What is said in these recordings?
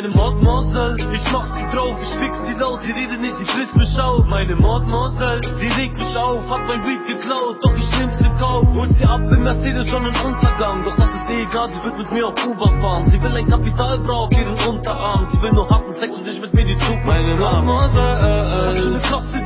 meine Mademoiselle. Ich mach sie drauf, ich fix sie laut, sie redet nicht, sie frisst mich auf. Meine Mademoiselle, sie regt mich auf, hat mein Weed geklaut, doch ich nehm's im Kauf. Holt sie ab im Mercedes schon Untergang, doch das ist eh egal, sie wird mit mir auf Kuba fahren. Sie will ein Kapitalbrau auf ihren Unterarm, sie will nur harten Sex und nicht mit mir die Zug. Meine Mademoiselle, äh,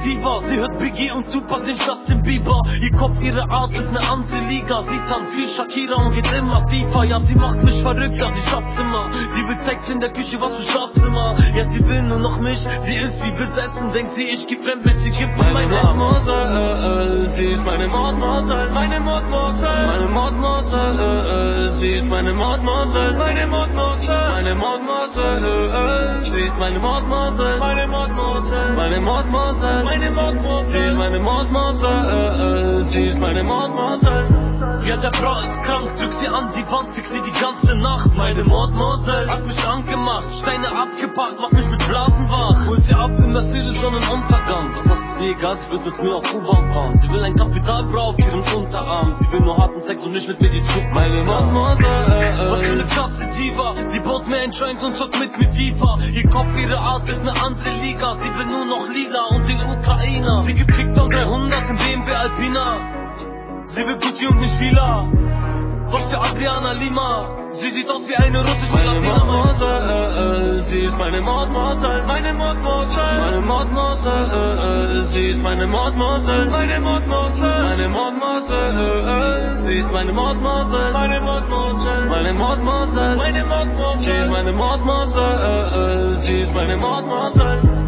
äh, eine krasse Diva, sie hört Biggie und Tupac, nicht Justin Bieber. Ihr Kopf, ihre Art ist eine andere Liga, sie tanzt viel Shakira und geht immer tiefer. Ja, sie macht mich verrückt, doch sie schafft's immer. Sie will Sex in der Küche, was für Schlafzimmer. Ja, sie will nur noch mich, sie ist wie besessen, denkt sie, ich geh fremd, bis sie gibt mir mein Mademoiselle, äh, äh, sie ist meine Mademoiselle, meine Mademoiselle, meine Mademoiselle, äh, äh, sie ist meine Mademoiselle, meine Mademoiselle, meine Mademoiselle, äh, sie ist meine Mademoiselle, meine Mademoiselle, meine Mademoiselle, meine Mademoiselle, sie ist meine äh, sie ist meine Mademoiselle. Ja, der Bra ist krank, drück sie an die Wand, fix sie die ganze Nacht. Meine Mademoiselle hat mich angemacht, Steine abgepackt, macht mich mit Blasen wach. Holt sie ab im Mercedes Sonnenuntergang. Doch das sie wird mit mir auf U-Bahn fahren. Sie will ein Kapitalbra auf ihrem Unterarm. Sie will nur harten Sex und nicht mit mir die Zug. Meine Mademoiselle, äh, äh, was für eine krasse Diva. Sie baut mir ein Joint und zockt mit mir FIFA. Ihr Kopf, ihre Art ist eine andere Liga. Sie will nur noch Lila und den Ukrainer. Sie gibt Kickdown 300 im BMW Alpina. Sie will Gucci und nicht Fila. Doch für Adriana Lima, sie sieht aus wie eine russische meine Latina. Äh, äh, sie ist meine Mademoiselle, meine Mademoiselle, meine Mademoiselle, äh, äh, sie ist meine Mademoiselle, meine Mademoiselle, meine äh, äh, sie ist meine Mademoiselle, meine Mademoiselle, meine Mademoiselle, meine Mademoiselle, sie ist meine äh, äh, sie ist meine Mademoiselle.